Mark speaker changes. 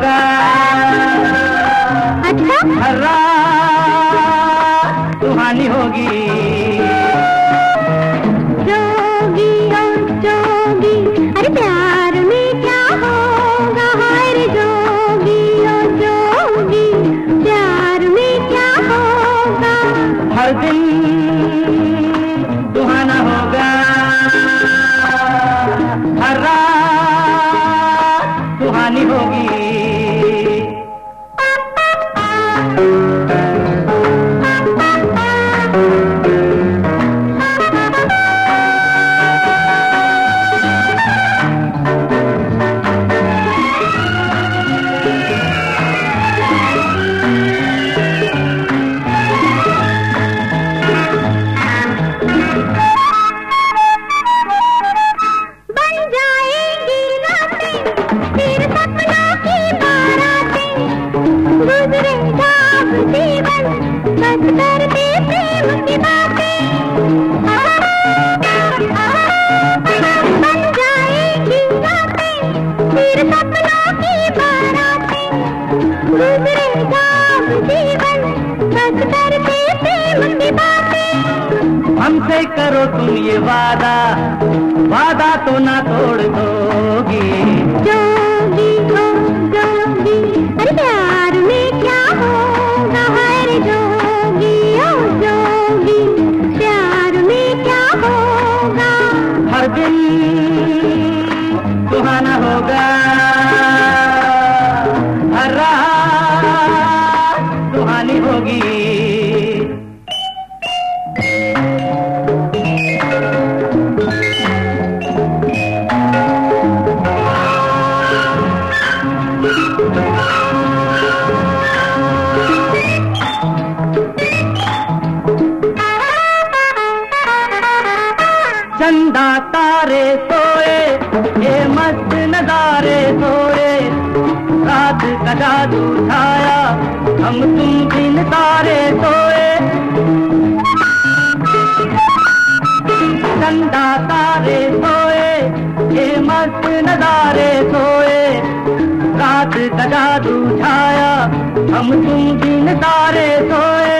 Speaker 1: होगा।
Speaker 2: अच्छा?
Speaker 1: हरा सुहानी होगी।
Speaker 2: जोगी और जोगी अरे प्यार में क्या होगा? जोगी और जोगी प्यार में क्या होगा?
Speaker 1: हर दिन हमसे करो तुम ये वादा वादा तो ना तोड़ दोगी।
Speaker 2: जोगी हो जोगी अरे प्यार में क्या होगा हर जोगी ओ जोगी प्यार में क्या होगा?
Speaker 1: हर दिन चंदा तारे सोए ये मस्त नजारे सोए। रात का जादू छाया, हम तुम दिन तारे सोए। चंदा तारे सोए ये मस्त नजारे सोए। रात का जादू छाया, हम तुम दिन तारे सोए।